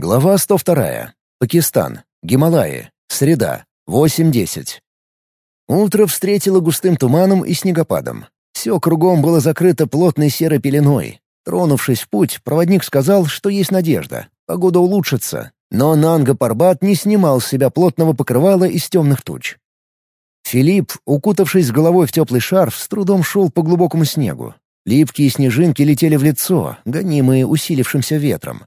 Глава 102. Пакистан. Гималаи. Среда. 8.10. Утро встретило густым туманом и снегопадом. Все кругом было закрыто плотной серой пеленой. Тронувшись в путь, проводник сказал, что есть надежда. Погода улучшится. Но Нанга Парбат не снимал с себя плотного покрывала из темных туч. Филипп, укутавшись головой в теплый шарф, с трудом шел по глубокому снегу. Липкие снежинки летели в лицо, гонимые усилившимся ветром.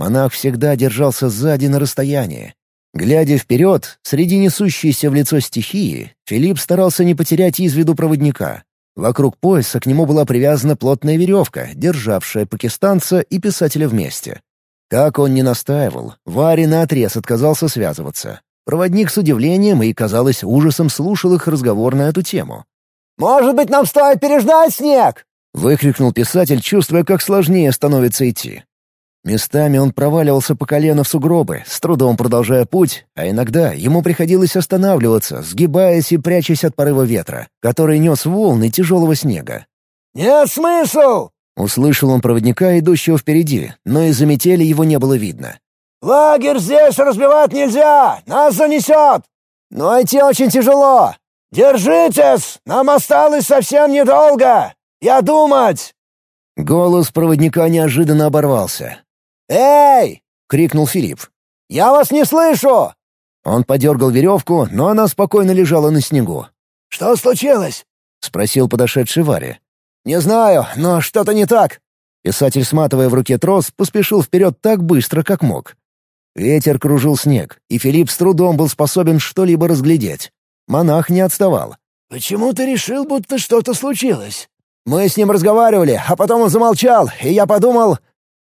Монах всегда держался сзади на расстоянии. Глядя вперед, среди несущейся в лицо стихии, Филипп старался не потерять из виду проводника. Вокруг пояса к нему была привязана плотная веревка, державшая пакистанца и писателя вместе. Как он ни настаивал, Вари наотрез отказался связываться. Проводник с удивлением и, казалось, ужасом слушал их разговор на эту тему. «Может быть, нам стоит переждать снег?» — выкрикнул писатель, чувствуя, как сложнее становится идти. Местами он проваливался по колено в сугробы, с трудом продолжая путь, а иногда ему приходилось останавливаться, сгибаясь и прячась от порыва ветра, который нес волны тяжелого снега. «Нет смысл!» — услышал он проводника, идущего впереди, но из-за метели его не было видно. «Лагерь здесь разбивать нельзя! Нас занесет! Но идти очень тяжело! Держитесь! Нам осталось совсем недолго! Я думать!» Голос проводника неожиданно оборвался. «Эй!» — крикнул Филипп. «Я вас не слышу!» Он подергал веревку, но она спокойно лежала на снегу. «Что случилось?» — спросил подошедший Варя. «Не знаю, но что-то не так». Писатель, сматывая в руке трос, поспешил вперед так быстро, как мог. Ветер кружил снег, и Филипп с трудом был способен что-либо разглядеть. Монах не отставал. «Почему ты решил, будто что-то случилось?» «Мы с ним разговаривали, а потом он замолчал, и я подумал...»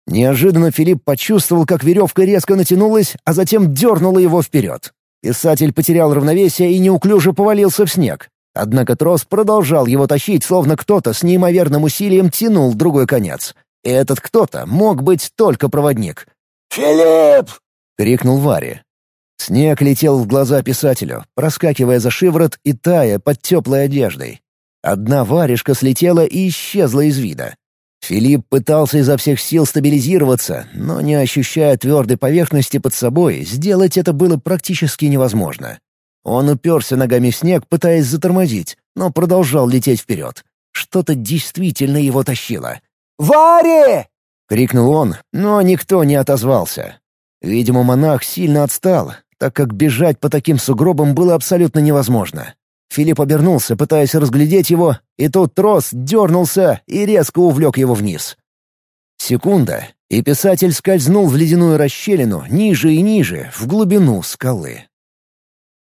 Неожиданно Филипп почувствовал, как веревка резко натянулась, а затем дернула его вперед. Писатель потерял равновесие и неуклюже повалился в снег. Однако трос продолжал его тащить, словно кто-то с неимоверным усилием тянул другой конец. И этот кто-то мог быть только проводник. «Филипп!» — крикнул Варя. Снег летел в глаза писателю, проскакивая за шиворот и тая под теплой одеждой. Одна варежка слетела и исчезла из вида. Филипп пытался изо всех сил стабилизироваться, но, не ощущая твердой поверхности под собой, сделать это было практически невозможно. Он уперся ногами в снег, пытаясь затормозить, но продолжал лететь вперед. Что-то действительно его тащило. «Варе!» — крикнул он, но никто не отозвался. Видимо, монах сильно отстал, так как бежать по таким сугробам было абсолютно невозможно. Филипп обернулся, пытаясь разглядеть его, и тут трос дернулся и резко увлек его вниз. Секунда, и писатель скользнул в ледяную расщелину ниже и ниже, в глубину скалы.